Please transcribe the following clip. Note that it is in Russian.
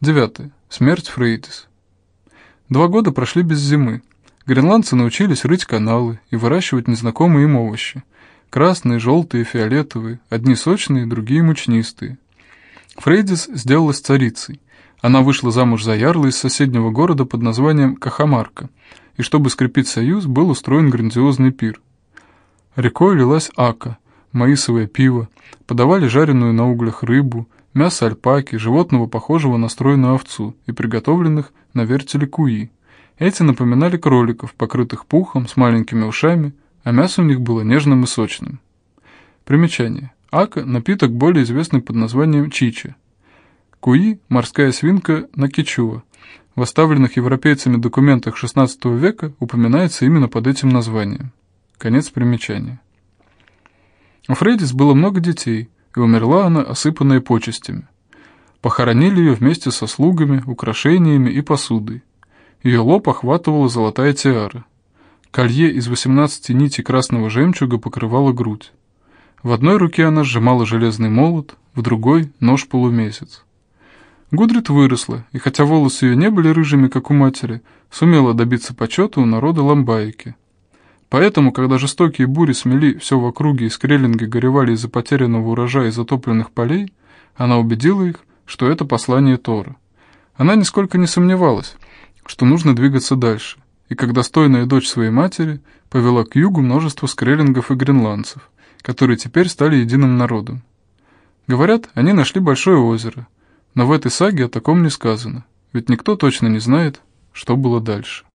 Девятое. Смерть Фрейдис. Два года прошли без зимы. Гренландцы научились рыть каналы и выращивать незнакомые им овощи. Красные, желтые, фиолетовые, одни сочные, другие мучнистые. Фрейдис сделалась царицей. Она вышла замуж за ярла из соседнего города под названием Кахамарка, и чтобы скрепить союз, был устроен грандиозный пир. Рекой лилась ака, маисовое пиво, подавали жареную на углях рыбу, мясо альпаки, животного, похожего на стройную овцу, и приготовленных на вертеле куи. Эти напоминали кроликов, покрытых пухом, с маленькими ушами, а мясо у них было нежным и сочным. Примечание. Ака – напиток, более известный под названием чича. Куи – морская свинка на кичуа. В оставленных европейцами документах XVI века упоминается именно под этим названием. Конец примечания. У Фредис было много детей, и умерла она, осыпанная почестями. Похоронили ее вместе со слугами, украшениями и посудой. Ее лоб охватывала золотая тиара. Колье из 18 нитей красного жемчуга покрывало грудь. В одной руке она сжимала железный молот, в другой — нож-полумесяц. Гудрит выросла, и хотя волосы ее не были рыжими, как у матери, сумела добиться почета у народа Ламбайки. Поэтому, когда жестокие бури смели все в округе и скреллинги горевали из-за потерянного урожая и затопленных полей, она убедила их, что это послание Тора. Она нисколько не сомневалась, что нужно двигаться дальше, и как достойная дочь своей матери, повела к югу множество скреллингов и гренландцев, которые теперь стали единым народом. Говорят, они нашли большое озеро, но в этой саге о таком не сказано, ведь никто точно не знает, что было дальше.